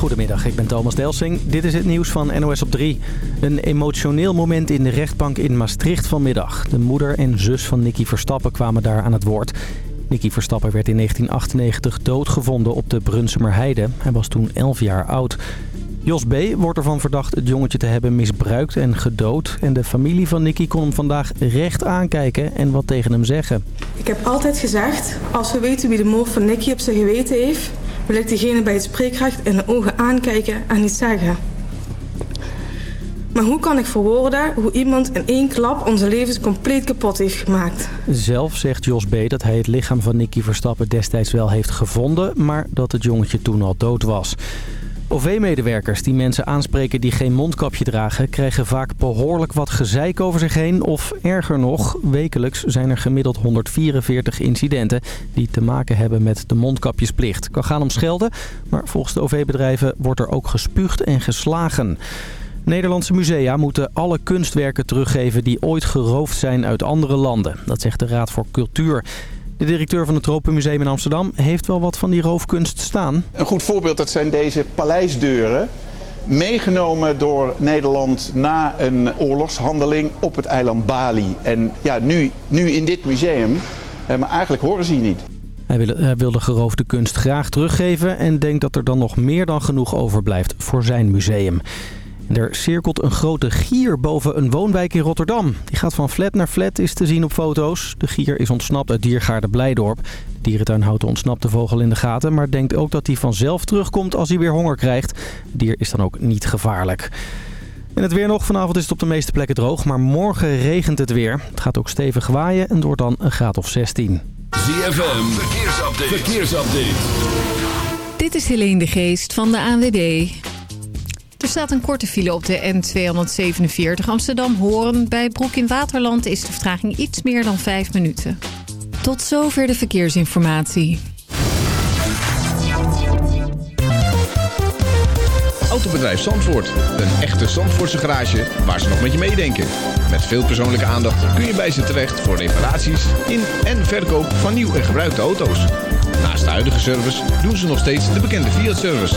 Goedemiddag, ik ben Thomas Delsing. Dit is het nieuws van NOS op 3. Een emotioneel moment in de rechtbank in Maastricht vanmiddag. De moeder en zus van Nicky Verstappen kwamen daar aan het woord. Nicky Verstappen werd in 1998 doodgevonden op de Brunsumer Heide. Hij was toen 11 jaar oud. Jos B. wordt ervan verdacht het jongetje te hebben misbruikt en gedood. En de familie van Nicky kon hem vandaag recht aankijken en wat tegen hem zeggen. Ik heb altijd gezegd, als we weten wie de moord van Nicky op zijn geweten heeft... wil ik diegene bij het spreekrecht in de ogen aankijken en iets zeggen. Maar hoe kan ik verwoorden hoe iemand in één klap onze levens compleet kapot heeft gemaakt? Zelf zegt Jos B. dat hij het lichaam van Nicky Verstappen destijds wel heeft gevonden... maar dat het jongetje toen al dood was. OV-medewerkers die mensen aanspreken die geen mondkapje dragen... krijgen vaak behoorlijk wat gezeik over zich heen. Of erger nog, wekelijks zijn er gemiddeld 144 incidenten... die te maken hebben met de mondkapjesplicht. Kan gaan om schelden, maar volgens de OV-bedrijven wordt er ook gespuugd en geslagen. Nederlandse musea moeten alle kunstwerken teruggeven die ooit geroofd zijn uit andere landen. Dat zegt de Raad voor Cultuur. De directeur van het Tropenmuseum in Amsterdam heeft wel wat van die roofkunst staan. Een goed voorbeeld dat zijn deze paleisdeuren. Meegenomen door Nederland na een oorlogshandeling op het eiland Bali. En ja, nu, nu in dit museum, eh, maar eigenlijk horen ze hier niet. Hij wil, hij wil de geroofde kunst graag teruggeven en denkt dat er dan nog meer dan genoeg overblijft voor zijn museum. Er cirkelt een grote gier boven een woonwijk in Rotterdam. Die gaat van flat naar flat, is te zien op foto's. De gier is ontsnapt uit diergaarde Blijdorp. De dierentuin houdt de ontsnapte vogel in de gaten... maar denkt ook dat hij vanzelf terugkomt als hij weer honger krijgt. Het dier is dan ook niet gevaarlijk. En het weer nog. Vanavond is het op de meeste plekken droog, maar morgen regent het weer. Het gaat ook stevig waaien en wordt dan een graad of 16. ZFM, verkeersupdate. verkeersupdate. Dit is Helene de Geest van de ANWB. Er staat een korte file op de N247 Amsterdam-Hoorn. Bij Broek in Waterland is de vertraging iets meer dan 5 minuten. Tot zover de verkeersinformatie. Autobedrijf Zandvoort. Een echte Zandvoortse garage waar ze nog met je meedenken. Met veel persoonlijke aandacht kun je bij ze terecht voor reparaties in en verkoop van nieuw en gebruikte auto's. Naast de huidige service doen ze nog steeds de bekende Fiat-service.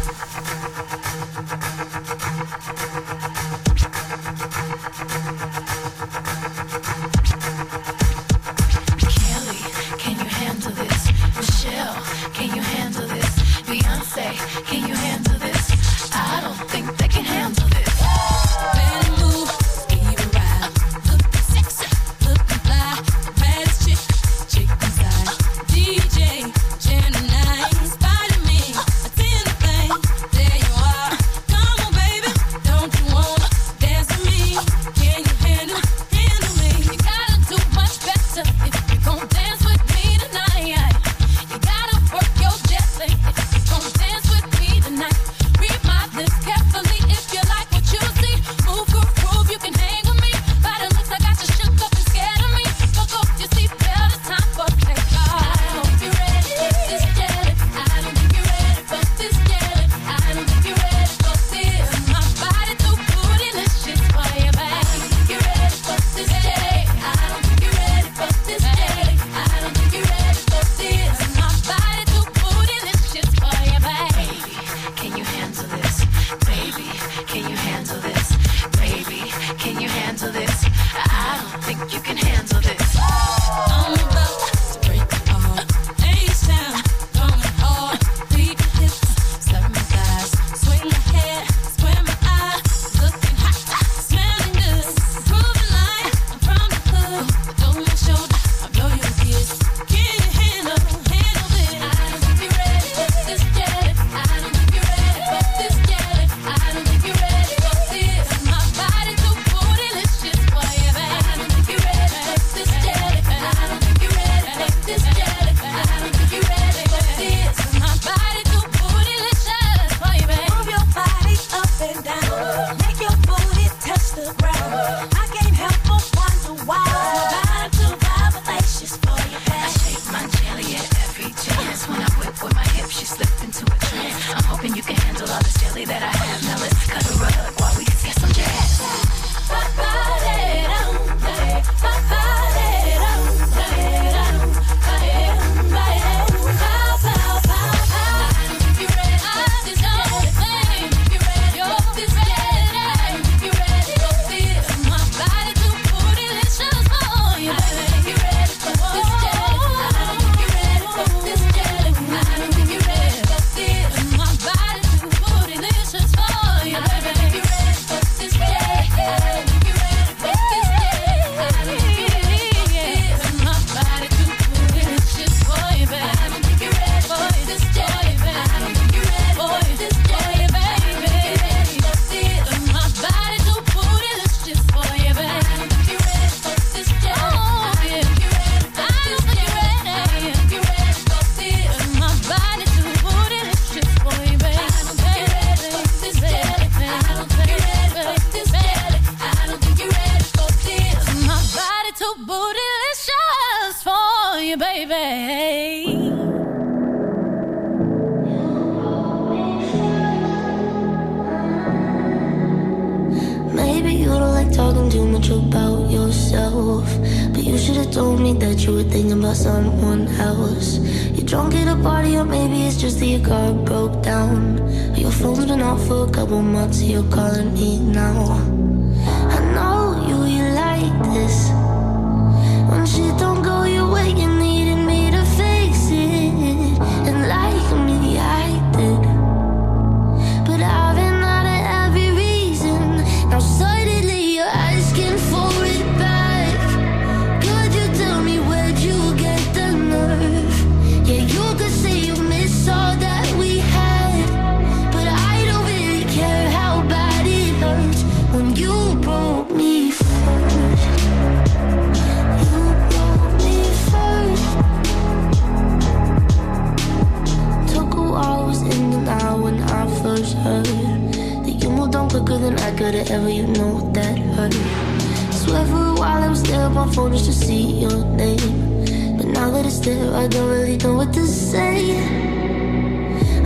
my phone just to see your name. But now that it's there, I don't really know what to say.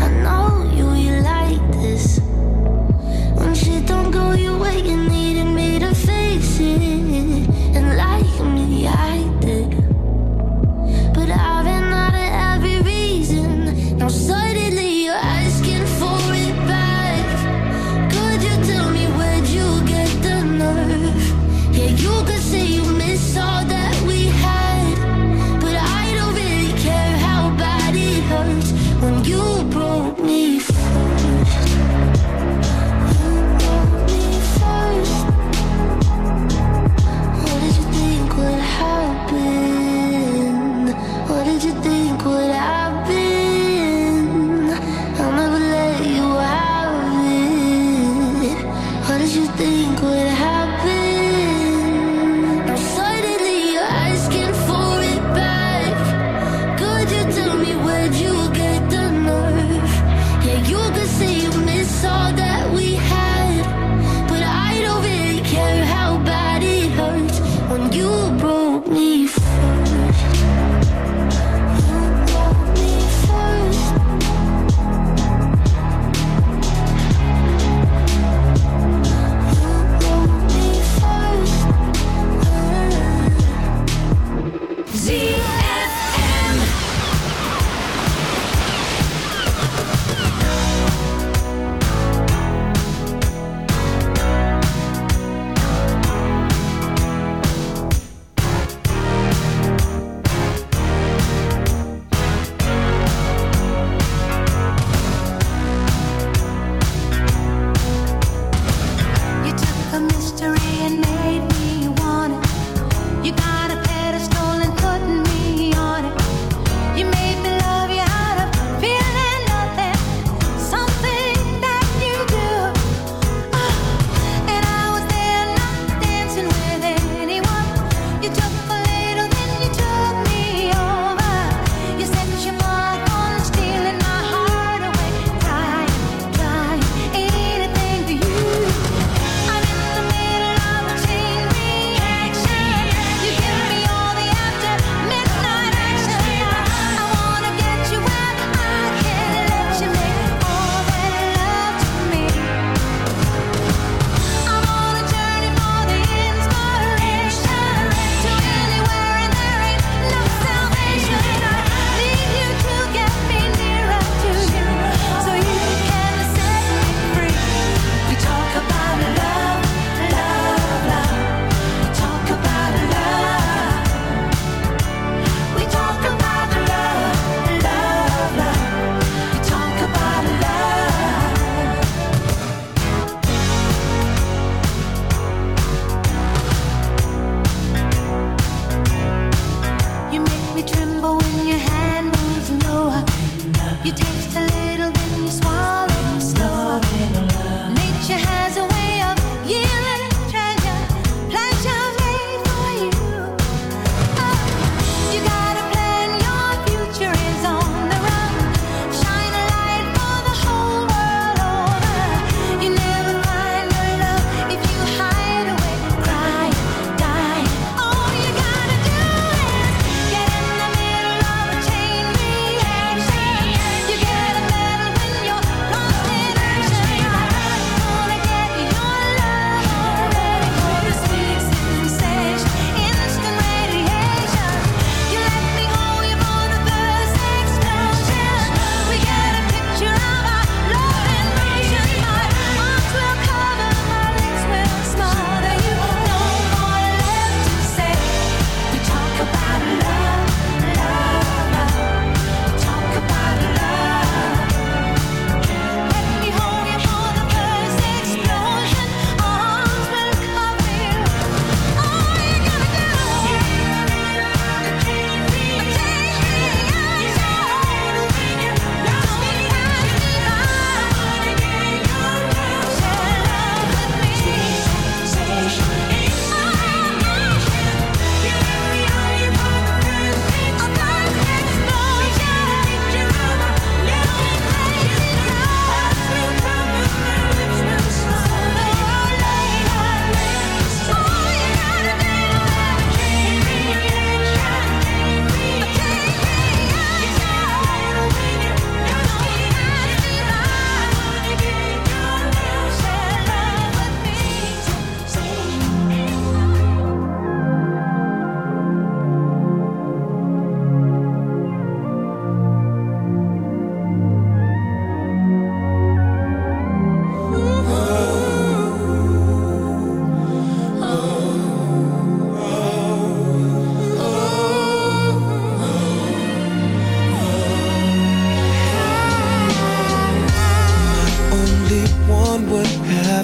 I know you, you like this. When shit don't go your way, you needed me to fix it. And like me, I did. But I ran out of every reason. Now suddenly you're asking for it back. Could you tell me where'd you get the nerve? Yeah, you could say you.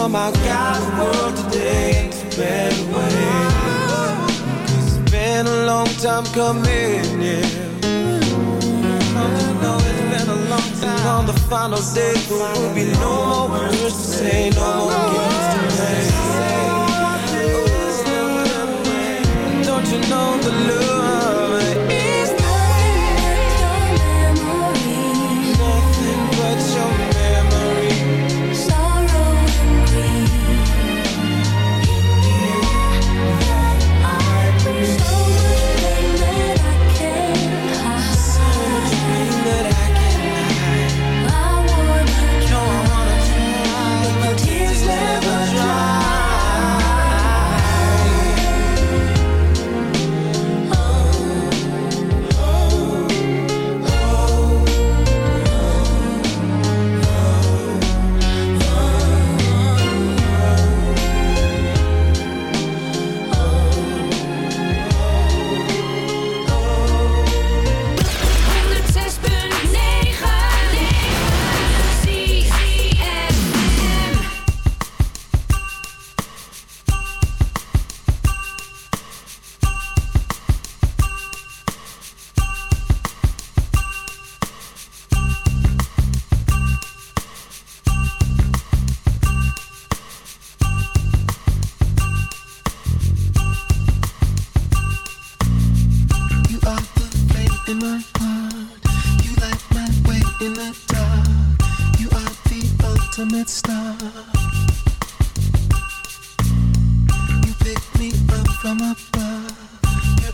Somehow guide the world today into better way. It's been a long time coming, yeah. I know it's been a long time. And on the final day, there will be no more words to say, no more games to play. Don't you know the love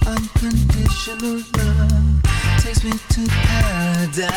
unconditional love takes me to paradise.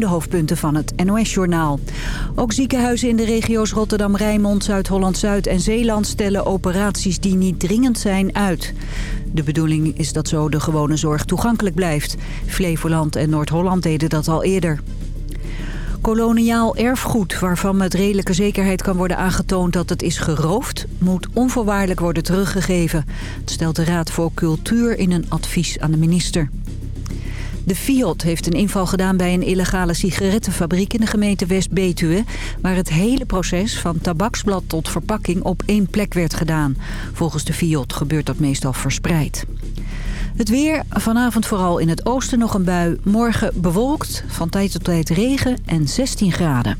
de hoofdpunten van het NOS-journaal. Ook ziekenhuizen in de regio's Rotterdam-Rijnmond, Zuid-Holland-Zuid en Zeeland... stellen operaties die niet dringend zijn uit. De bedoeling is dat zo de gewone zorg toegankelijk blijft. Flevoland en Noord-Holland deden dat al eerder. Koloniaal erfgoed, waarvan met redelijke zekerheid kan worden aangetoond dat het is geroofd, moet onvoorwaardelijk worden teruggegeven. Dat stelt de Raad voor Cultuur in een advies aan de minister. De Fiat heeft een inval gedaan bij een illegale sigarettenfabriek in de gemeente West-Betuwe... waar het hele proces van tabaksblad tot verpakking op één plek werd gedaan. Volgens de Fiat gebeurt dat meestal verspreid. Het weer, vanavond vooral in het oosten nog een bui. Morgen bewolkt, van tijd tot tijd regen en 16 graden.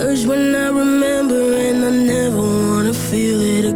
urge when I remember, and I never wanna feel it again.